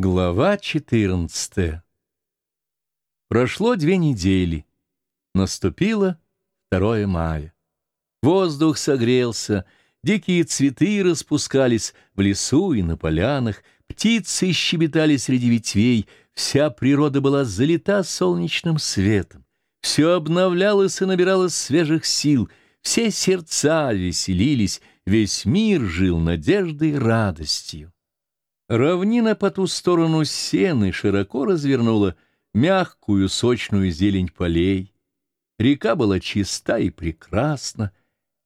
Глава 14 Прошло две недели. Наступило 2 мая. Воздух согрелся, дикие цветы распускались в лесу и на полянах, птицы щебетали среди ветвей, вся природа была залита солнечным светом. Все обновлялось и набиралось свежих сил, все сердца веселились, весь мир жил надеждой и радостью. Равнина по ту сторону сены широко развернула мягкую сочную зелень полей. Река была чиста и прекрасна,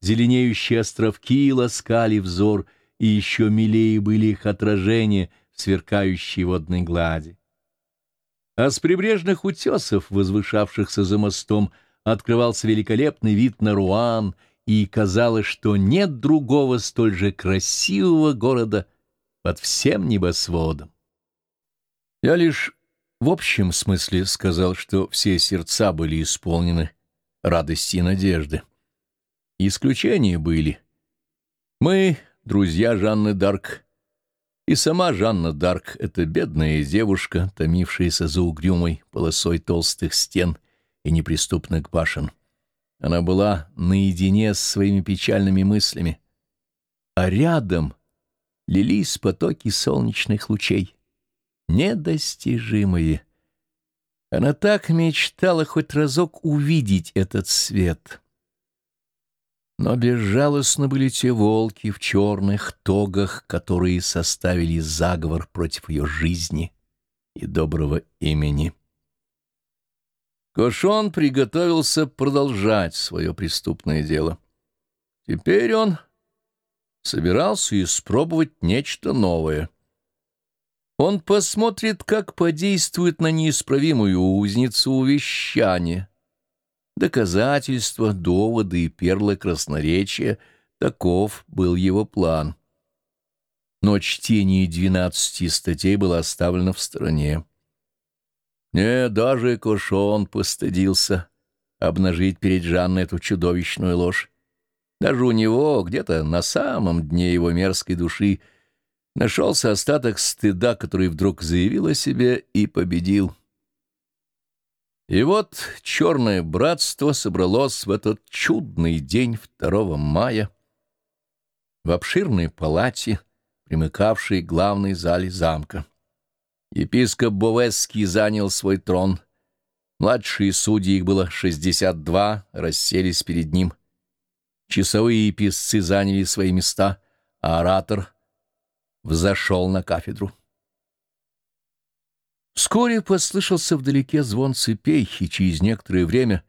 зеленеющие островки ласкали взор, и еще милее были их отражения в сверкающей водной глади. А с прибрежных утесов, возвышавшихся за мостом, открывался великолепный вид на Руан, и казалось, что нет другого столь же красивого города — под всем небосводом. Я лишь в общем смысле сказал, что все сердца были исполнены радости и надежды. Исключения были. Мы — друзья Жанны Дарк, и сама Жанна Дарк — это бедная девушка, томившаяся за угрюмой полосой толстых стен и неприступных башен. Она была наедине с своими печальными мыслями. А рядом — лились потоки солнечных лучей. Недостижимые. Она так мечтала хоть разок увидеть этот свет. Но безжалостно были те волки в черных тогах, которые составили заговор против ее жизни и доброго имени. Кошон приготовился продолжать свое преступное дело. Теперь он собирался испробовать нечто новое. Он посмотрит, как подействует на неисправимую узницу увещание. Доказательства, доводы и перлы красноречия — таков был его план. Но чтение двенадцати статей было оставлено в стороне. Не, даже Кошон постыдился обнажить перед Жанной эту чудовищную ложь. Даже у него, где-то на самом дне его мерзкой души, нашелся остаток стыда, который вдруг заявил о себе и победил. И вот черное братство собралось в этот чудный день 2 мая в обширной палате, примыкавшей к главной зале замка. Епископ Бовесский занял свой трон. Младшие судьи, их было 62, расселись перед ним — Часовые и писцы заняли свои места, а оратор взошел на кафедру. Вскоре послышался вдалеке звон цепей, и через некоторое время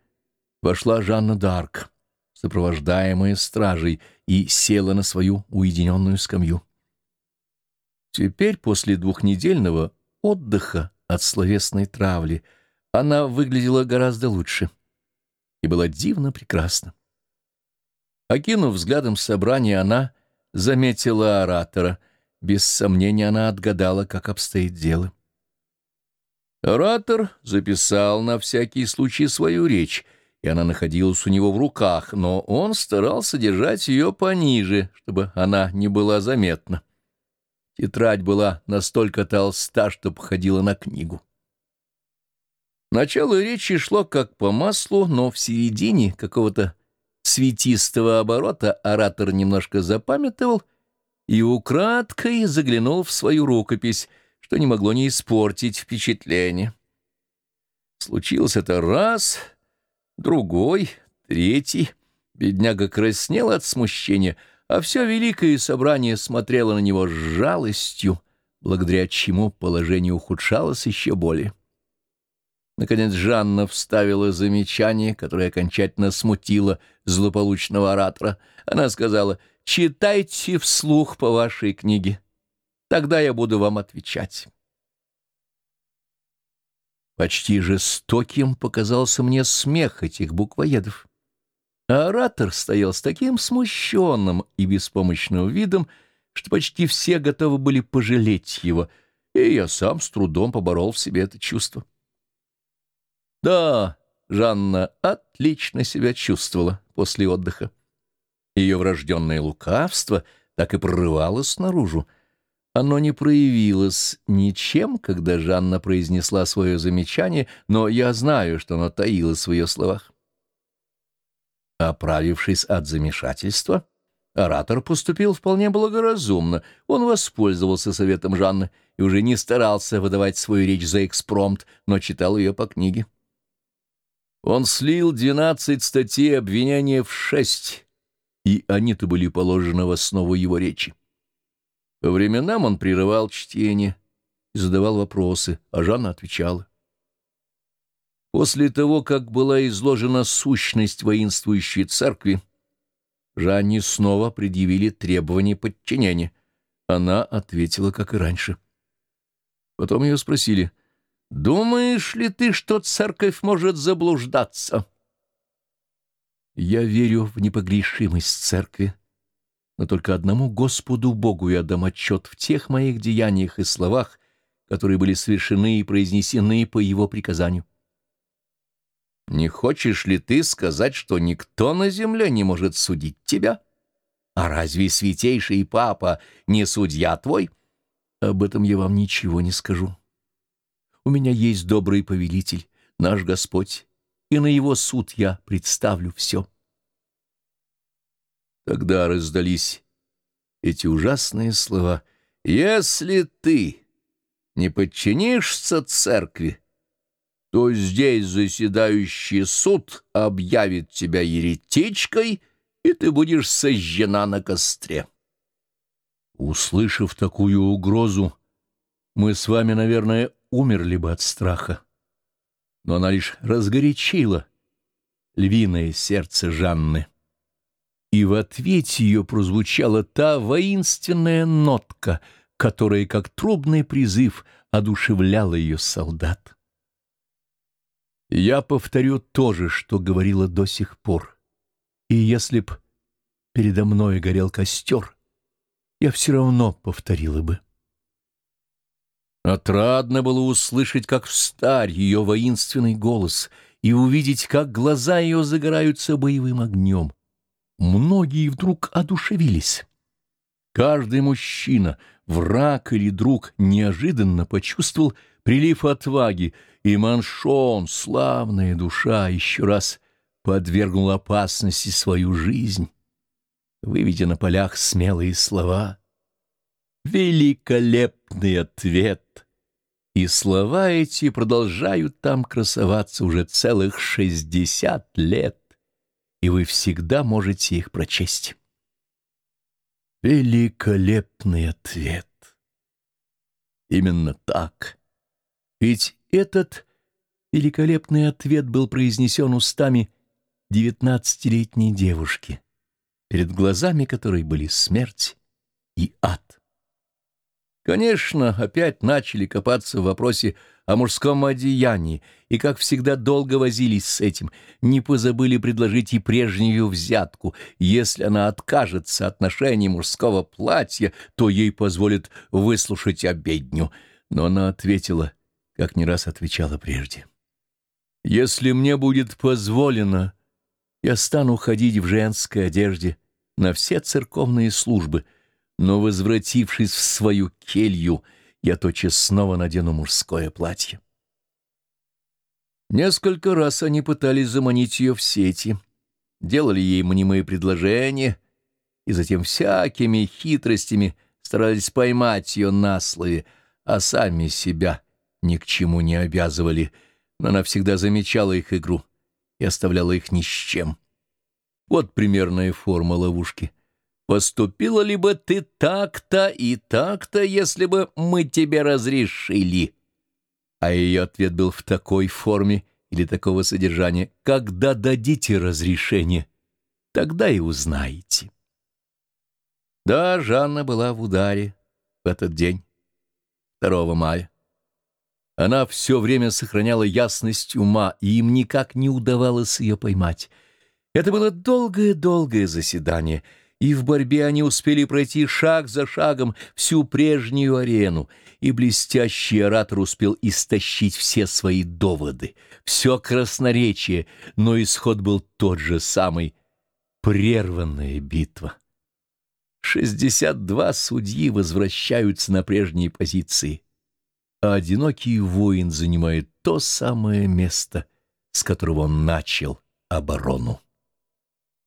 вошла Жанна Д'Арк, сопровождаемая стражей, и села на свою уединенную скамью. Теперь, после двухнедельного отдыха от словесной травли, она выглядела гораздо лучше и была дивно прекрасна. Окинув взглядом собрание, она заметила оратора. Без сомнения она отгадала, как обстоит дело. Оратор записал на всякий случай свою речь, и она находилась у него в руках, но он старался держать ее пониже, чтобы она не была заметна. Тетрадь была настолько толста, что походила на книгу. Начало речи шло как по маслу, но в середине какого-то цветистого оборота оратор немножко запамятовал и украдкой заглянул в свою рукопись, что не могло не испортить впечатление. Случилось это раз, другой, третий. Бедняга краснел от смущения, а все великое собрание смотрело на него с жалостью, благодаря чему положение ухудшалось еще более. Наконец Жанна вставила замечание, которое окончательно смутило злополучного оратора. Она сказала, «Читайте вслух по вашей книге, тогда я буду вам отвечать». Почти жестоким показался мне смех этих буквоедов. А оратор стоял с таким смущенным и беспомощным видом, что почти все готовы были пожалеть его, и я сам с трудом поборол в себе это чувство. Да, Жанна отлично себя чувствовала после отдыха. Ее врожденное лукавство так и прорывалось наружу. Оно не проявилось ничем, когда Жанна произнесла свое замечание, но я знаю, что оно таилось в ее словах. Оправившись от замешательства, оратор поступил вполне благоразумно. Он воспользовался советом Жанны и уже не старался выдавать свою речь за экспромт, но читал ее по книге. Он слил двенадцать статей обвинения в шесть, и они-то были положены в основу его речи. По временам он прерывал чтение и задавал вопросы, а Жанна отвечала. После того, как была изложена сущность воинствующей церкви, Жанне снова предъявили требования подчинения. Она ответила, как и раньше. Потом ее спросили, «Думаешь ли ты, что церковь может заблуждаться?» «Я верю в непогрешимость церкви», но только одному Господу Богу я дам отчет в тех моих деяниях и словах, которые были совершены и произнесены по его приказанию. Не хочешь ли ты сказать, что никто на земле не может судить тебя? А разве святейший папа не судья твой? Об этом я вам ничего не скажу. У меня есть добрый повелитель, наш Господь, и на его суд я представлю все. Тогда раздались эти ужасные слова. «Если ты не подчинишься церкви, то здесь заседающий суд объявит тебя еретичкой, и ты будешь сожжена на костре». Услышав такую угрозу, мы с вами, наверное, умерли бы от страха. Но она лишь разгорячила львиное сердце Жанны и в ответе ее прозвучала та воинственная нотка, которая, как трубный призыв, одушевляла ее солдат. Я повторю то же, что говорила до сих пор. И если б передо мной горел костер, я все равно повторила бы. Отрадно было услышать, как встарь ее воинственный голос, и увидеть, как глаза ее загораются боевым огнем многие вдруг одушевились. Каждый мужчина, враг или друг, неожиданно почувствовал прилив отваги, и Маншон, славная душа, еще раз подвергнул опасности свою жизнь, выведя на полях смелые слова. Великолепный ответ! И слова эти продолжают там красоваться уже целых шестьдесят лет и вы всегда можете их прочесть. Великолепный ответ. Именно так. Ведь этот великолепный ответ был произнесен устами девятнадцатилетней девушки, перед глазами которой были смерть и ад. Конечно, опять начали копаться в вопросе о мужском одеянии, и, как всегда, долго возились с этим, не позабыли предложить и прежнюю взятку. Если она откажется от ношения мужского платья, то ей позволят выслушать обедню. Но она ответила, как не раз отвечала прежде. «Если мне будет позволено, я стану ходить в женской одежде на все церковные службы, но, возвратившись в свою келью, — я тотчас снова надену мужское платье. Несколько раз они пытались заманить ее в сети, делали ей мнимые предложения и затем всякими хитростями старались поймать ее на слове, а сами себя ни к чему не обязывали, но она всегда замечала их игру и оставляла их ни с чем. Вот примерная форма ловушки — Поступила ли бы ты так-то и так-то, если бы мы тебе разрешили?» А ее ответ был в такой форме или такого содержания. «Когда дадите разрешение, тогда и узнаете». Да, Жанна была в ударе в этот день, 2 мая. Она все время сохраняла ясность ума, и им никак не удавалось ее поймать. Это было долгое-долгое заседание — и в борьбе они успели пройти шаг за шагом всю прежнюю арену, и блестящий оратор успел истощить все свои доводы, все красноречие, но исход был тот же самый — прерванная битва. Шестьдесят два судьи возвращаются на прежние позиции, а одинокий воин занимает то самое место, с которого он начал оборону.